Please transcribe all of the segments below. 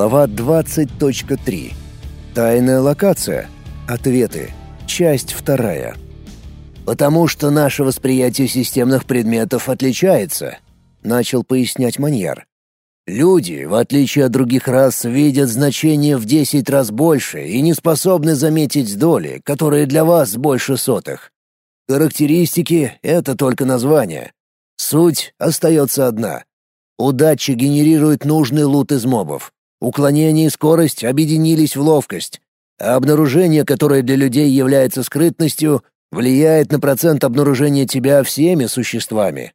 Глава 20.3. Тайная локация. Ответы. Часть вторая. «Потому что наше восприятие системных предметов отличается», — начал пояснять Маньяр. «Люди, в отличие от других рас, видят значение в десять раз больше и не способны заметить доли, которые для вас больше сотых. Характеристики — это только название. Суть остается одна. Удача генерирует нужный лут из мобов. Уклонение и скорость объединились в ловкость. А обнаружение, которое для людей является скрытностью, влияет на процент обнаружения тебя всеми существами.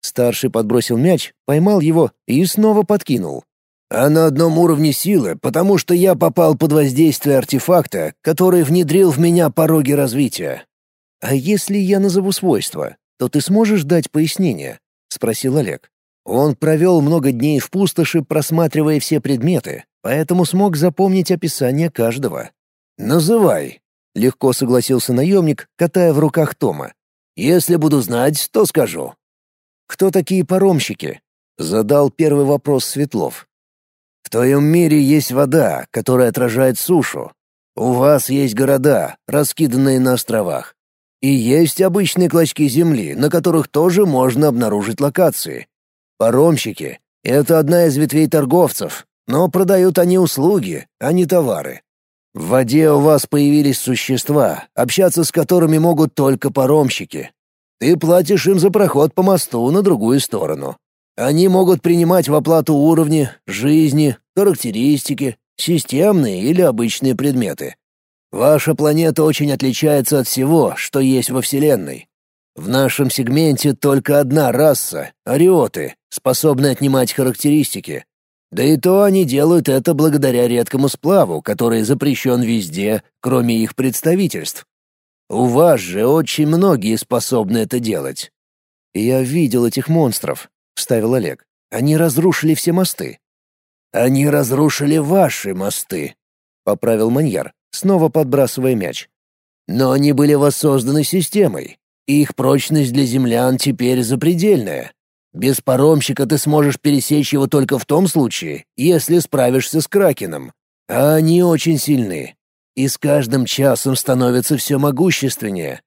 Старший подбросил мяч, поймал его и снова подкинул. А на одном уровне силы, потому что я попал под воздействие артефакта, который внедрил в меня пороги развития. А если я назову свойства, то ты сможешь дать пояснение? спросил Олег. Он провел много дней в пустоши, просматривая все предметы, поэтому смог запомнить описание каждого. «Называй», — легко согласился наемник, катая в руках Тома. «Если буду знать, то скажу». «Кто такие паромщики?» — задал первый вопрос Светлов. «В твоем мире есть вода, которая отражает сушу. У вас есть города, раскиданные на островах. И есть обычные клочки земли, на которых тоже можно обнаружить локации. Паромщики — это одна из ветвей торговцев, но продают они услуги, а не товары. В воде у вас появились существа, общаться с которыми могут только паромщики. Ты платишь им за проход по мосту на другую сторону. Они могут принимать в оплату уровни, жизни, характеристики, системные или обычные предметы. Ваша планета очень отличается от всего, что есть во Вселенной. В нашем сегменте только одна раса — ариоты, способны отнимать характеристики. Да и то они делают это благодаря редкому сплаву, который запрещен везде, кроме их представительств. У вас же очень многие способны это делать. Я видел этих монстров, вставил Олег. Они разрушили все мосты. Они разрушили ваши мосты, поправил Маньяр, снова подбрасывая мяч. Но они были воссозданы системой, их прочность для землян теперь запредельная. Без паромщика ты сможешь пересечь его только в том случае, если справишься с Кракеном. А они очень сильны. И с каждым часом становятся все могущественнее.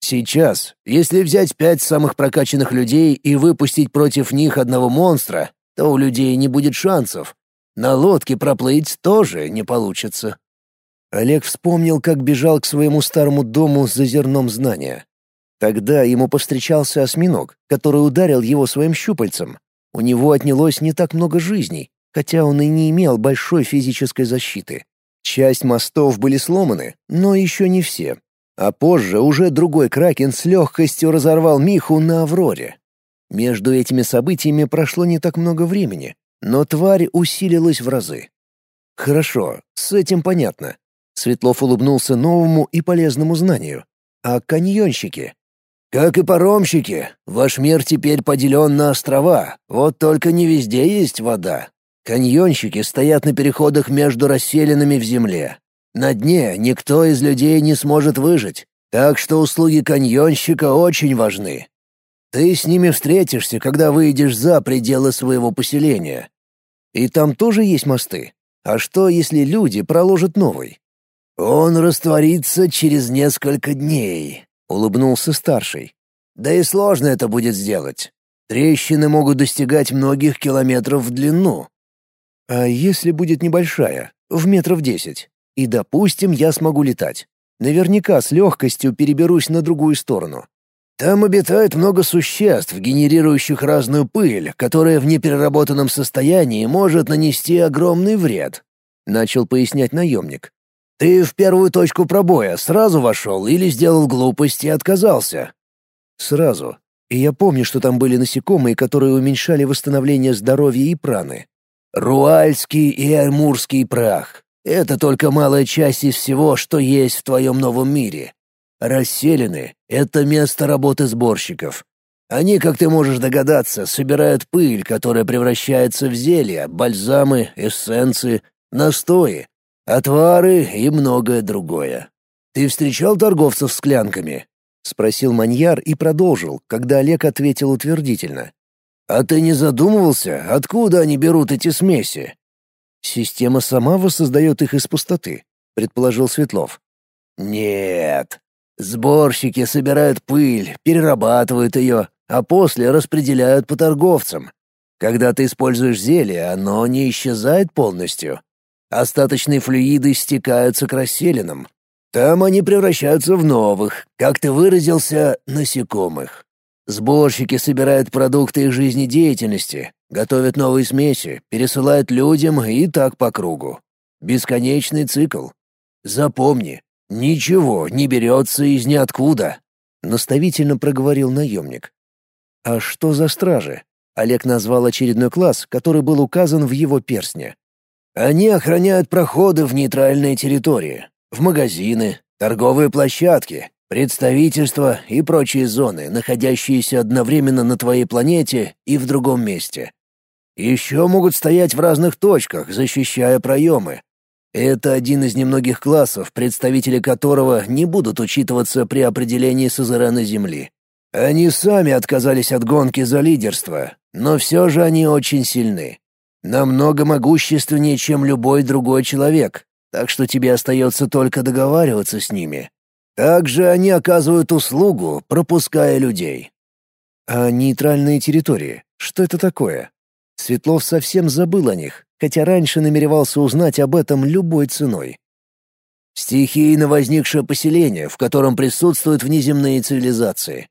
Сейчас, если взять пять самых прокачанных людей и выпустить против них одного монстра, то у людей не будет шансов. На лодке проплыть тоже не получится. Олег вспомнил, как бежал к своему старому дому за зерном знания. Тогда ему повстречался осьминог, который ударил его своим щупальцем. У него отнялось не так много жизней, хотя он и не имел большой физической защиты. Часть мостов были сломаны, но еще не все. А позже уже другой кракен с легкостью разорвал Миху на Авроре. Между этими событиями прошло не так много времени, но тварь усилилась в разы. Хорошо, с этим понятно. Светлов улыбнулся новому и полезному знанию. А каньонщики? Как и паромщики, ваш мир теперь поделен на острова, вот только не везде есть вода. Каньонщики стоят на переходах между расселенными в земле. На дне никто из людей не сможет выжить, так что услуги каньонщика очень важны. Ты с ними встретишься, когда выйдешь за пределы своего поселения. И там тоже есть мосты. А что, если люди проложат новый? Он растворится через несколько дней, — улыбнулся старший. «Да и сложно это будет сделать. Трещины могут достигать многих километров в длину. А если будет небольшая, в метров десять, и, допустим, я смогу летать, наверняка с легкостью переберусь на другую сторону. Там обитает много существ, генерирующих разную пыль, которая в непереработанном состоянии может нанести огромный вред», — начал пояснять наемник. Ты в первую точку пробоя сразу вошел или сделал глупость и отказался? Сразу. И я помню, что там были насекомые, которые уменьшали восстановление здоровья и праны. Руальский и Аймурский прах. Это только малая часть из всего, что есть в твоем новом мире. Расселены — это место работы сборщиков. Они, как ты можешь догадаться, собирают пыль, которая превращается в зелья, бальзамы, эссенции, настои, Отвары и многое другое. Ты встречал торговцев с склянками? спросил Маньяр и продолжил, когда Олег ответил утвердительно. А ты не задумывался, откуда они берут эти смеси? Система сама воссоздает их из пустоты, предположил Светлов. Нет. Сборщики собирают пыль, перерабатывают ее, а после распределяют по торговцам. Когда ты используешь зелье, оно не исчезает полностью. Остаточные флюиды стекаются к расселенным. Там они превращаются в новых, как ты выразился, насекомых. Сборщики собирают продукты их жизнедеятельности, готовят новые смеси, пересылают людям и так по кругу. Бесконечный цикл. Запомни, ничего не берется из ниоткуда, наставительно проговорил наемник. А что за стражи? Олег назвал очередной класс, который был указан в его перстне. Они охраняют проходы в нейтральные территории, в магазины, торговые площадки, представительства и прочие зоны, находящиеся одновременно на твоей планете и в другом месте. Еще могут стоять в разных точках, защищая проемы. Это один из немногих классов, представители которого не будут учитываться при определении сузерена Земли. Они сами отказались от гонки за лидерство, но все же они очень сильны. Намного могущественнее, чем любой другой человек, так что тебе остается только договариваться с ними. Также они оказывают услугу, пропуская людей. А нейтральные территории, что это такое? Светлов совсем забыл о них, хотя раньше намеревался узнать об этом любой ценой. Стихийно возникшее поселение, в котором присутствуют внеземные цивилизации.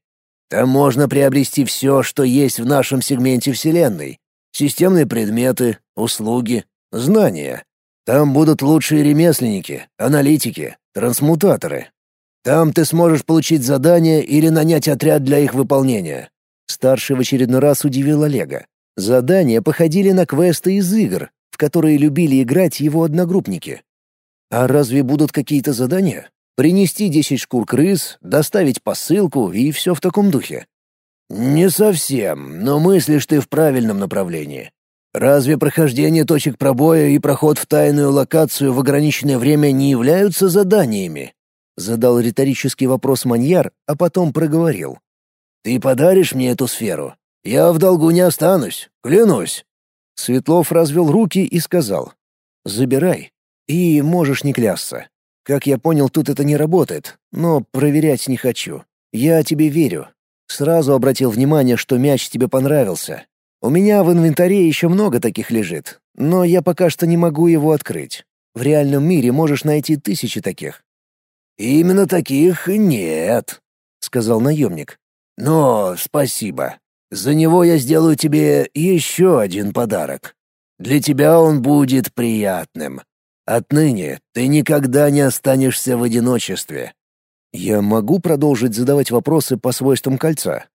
Там можно приобрести все, что есть в нашем сегменте Вселенной. Системные предметы, услуги, знания. Там будут лучшие ремесленники, аналитики, трансмутаторы. Там ты сможешь получить задание или нанять отряд для их выполнения». Старший в очередной раз удивил Олега. Задания походили на квесты из игр, в которые любили играть его одногруппники. А разве будут какие-то задания? Принести десять шкур крыс, доставить посылку и все в таком духе? Не совсем, но мыслишь ты в правильном направлении. Разве прохождение точек пробоя и проход в тайную локацию в ограниченное время не являются заданиями? Задал риторический вопрос Маньяр, а потом проговорил. Ты подаришь мне эту сферу? Я в долгу не останусь, клянусь. Светлов развел руки и сказал. «Забирай. И можешь не клясться. Как я понял, тут это не работает, но проверять не хочу. Я тебе верю. Сразу обратил внимание, что мяч тебе понравился. У меня в инвентаре еще много таких лежит, но я пока что не могу его открыть. В реальном мире можешь найти тысячи таких». «Именно таких нет», — сказал наемник. «Но спасибо. За него я сделаю тебе еще один подарок. Для тебя он будет приятным. Отныне ты никогда не останешься в одиночестве». «Я могу продолжить задавать вопросы по свойствам кольца?»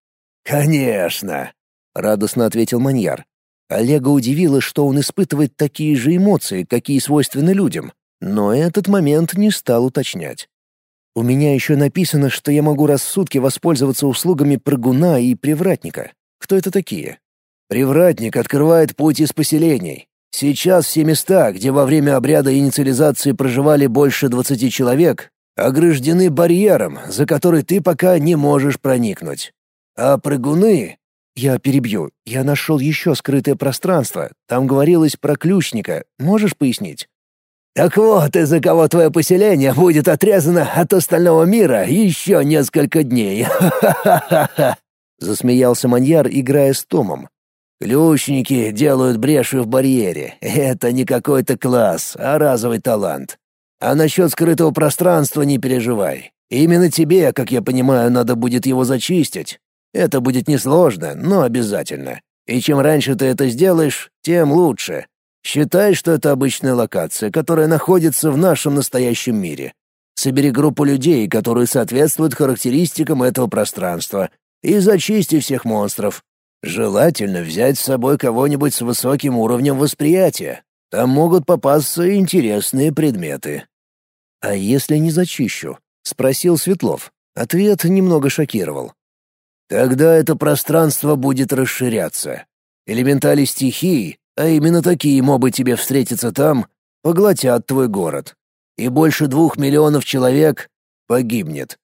«Конечно!» радостно ответил Маньяр. Олега удивило, что он испытывает такие же эмоции, какие свойственны людям, но этот момент не стал уточнять. У меня еще написано, что я могу раз в сутки воспользоваться услугами прыгуна и привратника. Кто это такие? Привратник открывает путь из поселений. Сейчас все места, где во время обряда инициализации проживали больше двадцати человек, ограждены барьером, за который ты пока не можешь проникнуть. А прыгуны «Я перебью. Я нашел еще скрытое пространство. Там говорилось про ключника. Можешь пояснить?» «Так вот, из-за кого твое поселение будет отрезано от остального мира еще несколько дней. Ха-ха-ха-ха!» Засмеялся Маньяр, играя с Томом. «Ключники делают бреши в барьере. Это не какой-то класс, а разовый талант. А насчет скрытого пространства не переживай. Именно тебе, как я понимаю, надо будет его зачистить. Это будет несложно, но обязательно. И чем раньше ты это сделаешь, тем лучше. Считай, что это обычная локация, которая находится в нашем настоящем мире. Собери группу людей, которые соответствуют характеристикам этого пространства, и зачисти всех монстров. Желательно взять с собой кого-нибудь с высоким уровнем восприятия. Там могут попасться интересные предметы. «А если не зачищу?» — спросил Светлов. Ответ немного шокировал. Тогда это пространство будет расширяться. Элементали стихий, а именно такие мобы тебе встретятся там, поглотят твой город. И больше двух миллионов человек погибнет.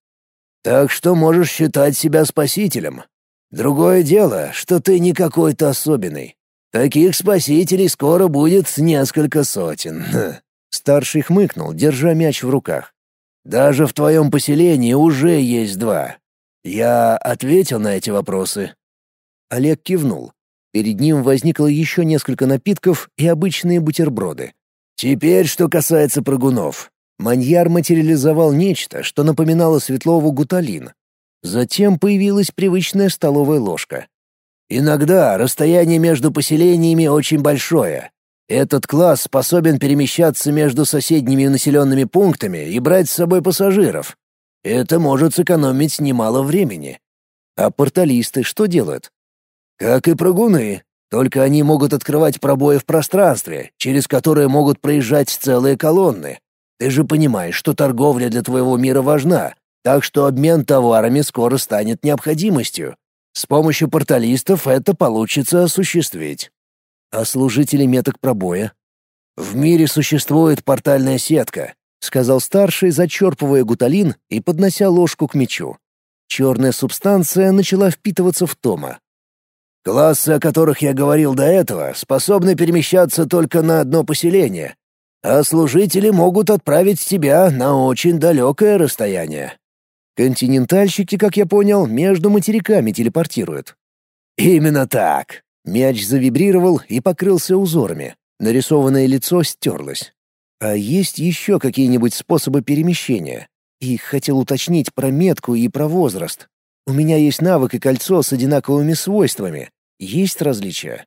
Так что можешь считать себя спасителем. Другое дело, что ты не какой-то особенный. Таких спасителей скоро будет несколько сотен. Старший хмыкнул, держа мяч в руках. Даже в твоем поселении уже есть два. Я ответил на эти вопросы. Олег кивнул. Перед ним возникло еще несколько напитков и обычные бутерброды. Теперь, что касается прыгунов. Маньяр материализовал нечто, что напоминало Светлову гуталин. Затем появилась привычная столовая ложка. Иногда расстояние между поселениями очень большое. Этот класс способен перемещаться между соседними населенными пунктами и брать с собой пассажиров. Это может сэкономить немало времени. А порталисты что делают? Как и прыгуны, только они могут открывать пробои в пространстве, через которые могут проезжать целые колонны. Ты же понимаешь, что торговля для твоего мира важна, так что обмен товарами скоро станет необходимостью. С помощью порталистов это получится осуществить. А служители меток пробоя? В мире существует портальная сетка, сказал старший, зачерпывая гуталин и поднося ложку к мечу. Черная субстанция начала впитываться в Тома. Классы, о которых я говорил до этого, способны перемещаться только на одно поселение, а служители могут отправить тебя на очень далекое расстояние. Континентальщики, как я понял, между материками телепортируют. Именно так. Мяч завибрировал и покрылся узорами. Нарисованное лицо стерлось. А есть еще какие-нибудь способы перемещения? И хотел уточнить про метку и про возраст. У меня есть навык и кольцо с одинаковыми свойствами. Есть различия?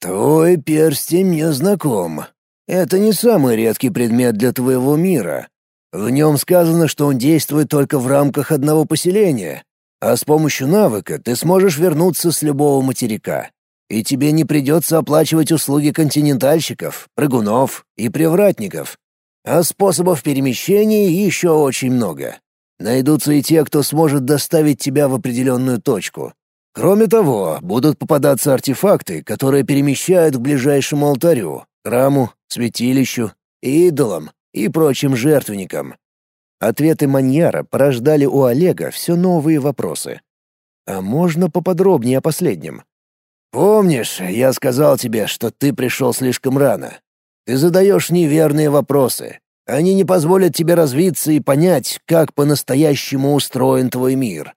Твой перстень мне знаком. Это не самый редкий предмет для твоего мира. В нем сказано, что он действует только в рамках одного поселения, а с помощью навыка ты сможешь вернуться с любого материка. И тебе не придется оплачивать услуги континентальщиков, прыгунов и привратников. А способов перемещения еще очень много. Найдутся и те, кто сможет доставить тебя в определенную точку. Кроме того, будут попадаться артефакты, которые перемещают к ближайшему алтарю, храму, святилищу, идолам и прочим жертвенникам. Ответы Маньяра порождали у Олега все новые вопросы. А можно поподробнее о последнем? «Помнишь, я сказал тебе, что ты пришел слишком рано? Ты задаешь неверные вопросы. Они не позволят тебе развиться и понять, как по-настоящему устроен твой мир.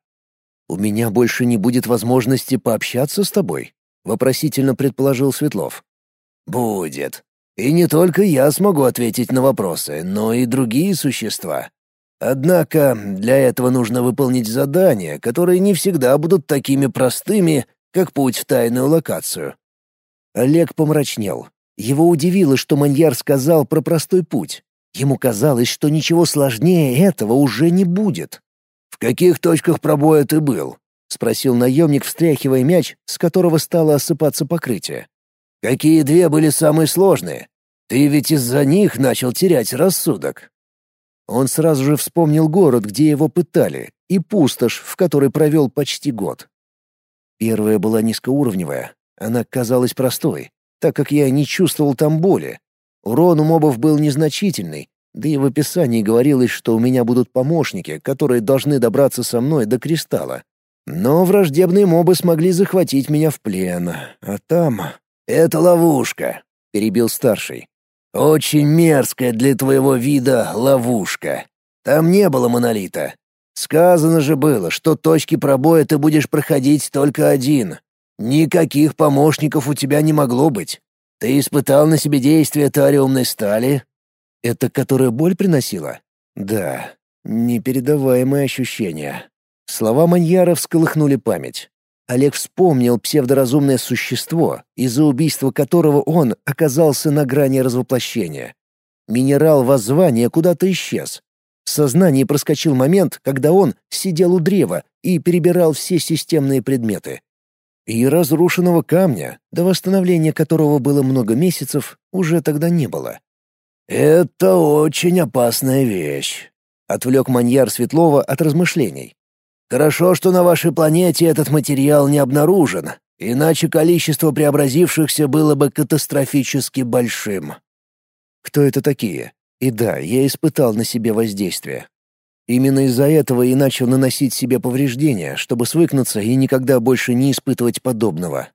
«У меня больше не будет возможности пообщаться с тобой?» — вопросительно предположил Светлов. «Будет. И не только я смогу ответить на вопросы, но и другие существа. Однако для этого нужно выполнить задания, которые не всегда будут такими простыми, как путь в тайную локацию». Олег помрачнел. Его удивило, что Маньяр сказал про простой путь. Ему казалось, что ничего сложнее этого уже не будет. «В каких точках пробоя ты был?» — спросил наемник, встряхивая мяч, с которого стало осыпаться покрытие. «Какие две были самые сложные? Ты ведь из-за них начал терять рассудок». Он сразу же вспомнил город, где его пытали, и пустошь, в которой провел почти год. Первая была низкоуровневая. Она казалась простой, так как я не чувствовал там боли. Урон у мобов был незначительный, да и в описании говорилось, что у меня будут помощники, которые должны добраться со мной до кристалла. Но враждебные мобы смогли захватить меня в плен, а там... «Это ловушка», — перебил старший. «Очень мерзкая для твоего вида ловушка. Там не было монолита. Сказано же было, что точки пробоя ты будешь проходить только один. Никаких помощников у тебя не могло быть. Ты испытал на себе действие тариумной стали, это которая боль приносила? Да, непередаваемое ощущение. Слова Маньяра всколыхнули память. Олег вспомнил псевдоразумное существо, из-за убийства которого он оказался на грани развоплощения. Минерал воззвания куда-то исчез. В сознании проскочил момент, когда он сидел у древа и перебирал все системные предметы. И разрушенного камня, до восстановления которого было много месяцев, уже тогда не было. «Это очень опасная вещь», — отвлек маньяр Светлова от размышлений. «Хорошо, что на вашей планете этот материал не обнаружен, иначе количество преобразившихся было бы катастрофически большим». «Кто это такие?» И да, я испытал на себе воздействие. Именно из-за этого и начал наносить себе повреждения, чтобы свыкнуться и никогда больше не испытывать подобного.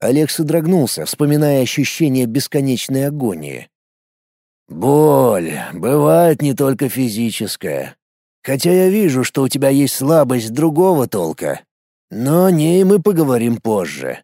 Олег содрогнулся, вспоминая ощущение бесконечной агонии. «Боль бывает не только физическая. Хотя я вижу, что у тебя есть слабость другого толка. Но о ней мы поговорим позже.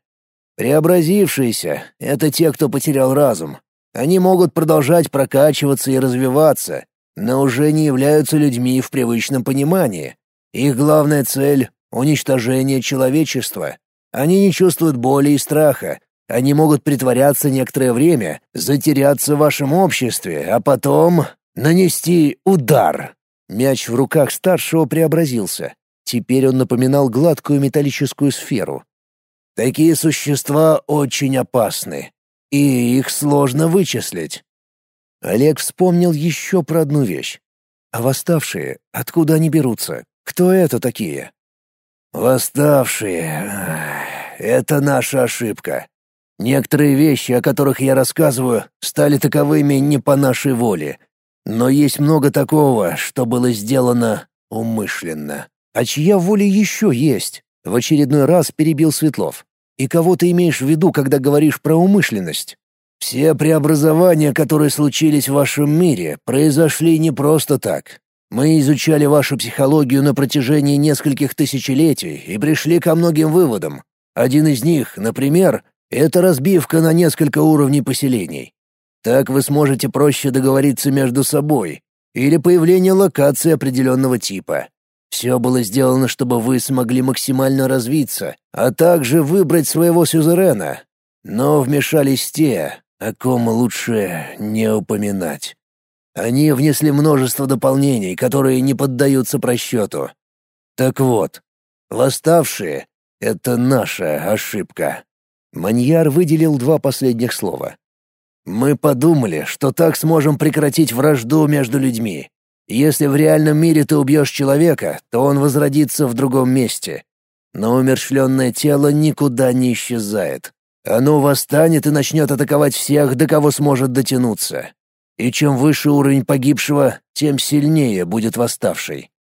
Преобразившиеся — это те, кто потерял разум. Они могут продолжать прокачиваться и развиваться, но уже не являются людьми в привычном понимании. Их главная цель — уничтожение человечества. Они не чувствуют боли и страха. Они могут притворяться некоторое время, затеряться в вашем обществе, а потом нанести удар. Мяч в руках старшего преобразился. Теперь он напоминал гладкую металлическую сферу. Такие существа очень опасны, и их сложно вычислить. Олег вспомнил еще про одну вещь. А восставшие, откуда они берутся? Кто это такие? Восставшие — это наша ошибка. Некоторые вещи, о которых я рассказываю, стали таковыми не по нашей воле. Но есть много такого, что было сделано умышленно. А чья воля еще есть? В очередной раз перебил Светлов. И кого ты имеешь в виду, когда говоришь про умышленность? Все преобразования, которые случились в вашем мире, произошли не просто так. Мы изучали вашу психологию на протяжении нескольких тысячелетий и пришли ко многим выводам. Один из них, например, это разбивка на несколько уровней поселений. Так вы сможете проще договориться между собой или появление локации определенного типа. Все было сделано, чтобы вы смогли максимально развиться, а также выбрать своего сюзерена. Но вмешались те, о ком лучше не упоминать. Они внесли множество дополнений, которые не поддаются просчету. Так вот, восставшие — это наша ошибка. Маньяр выделил два последних слова. Мы подумали, что так сможем прекратить вражду между людьми. Если в реальном мире ты убьешь человека, то он возродится в другом месте. Но умерщвленное тело никуда не исчезает. Оно восстанет и начнет атаковать всех, до кого сможет дотянуться. И чем выше уровень погибшего, тем сильнее будет восставший.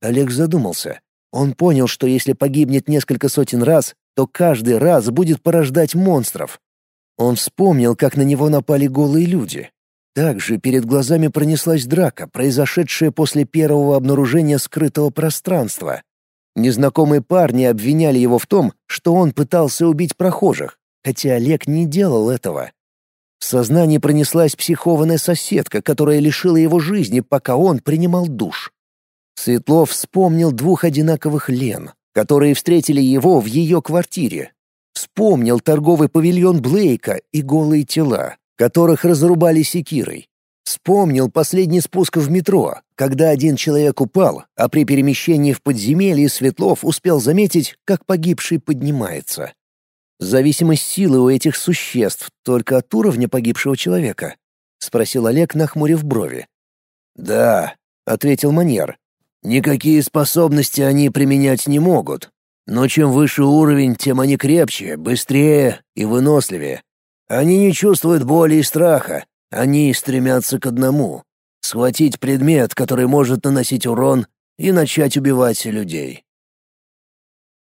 Олег задумался. Он понял, что если погибнет несколько сотен раз, то каждый раз будет порождать монстров. Он вспомнил, как на него напали голые люди. Также перед глазами пронеслась драка, произошедшая после первого обнаружения скрытого пространства. Незнакомые парни обвиняли его в том, что он пытался убить прохожих, хотя Олег не делал этого. В сознании пронеслась психованная соседка, которая лишила его жизни, пока он принимал душ. Светлов вспомнил двух одинаковых Лен, которые встретили его в ее квартире. Вспомнил торговый павильон Блейка и голые тела, которых разрубали секирой. Вспомнил последний спуск в метро, когда один человек упал, а при перемещении в подземелье Светлов успел заметить, как погибший поднимается. Зависимость силы у этих существ только от уровня погибшего человека? спросил Олег, нахмурив брови. Да, ответил Маньер. Никакие способности они применять не могут. Но чем выше уровень, тем они крепче, быстрее и выносливее. Они не чувствуют боли и страха. Они стремятся к одному — схватить предмет, который может наносить урон, и начать убивать людей.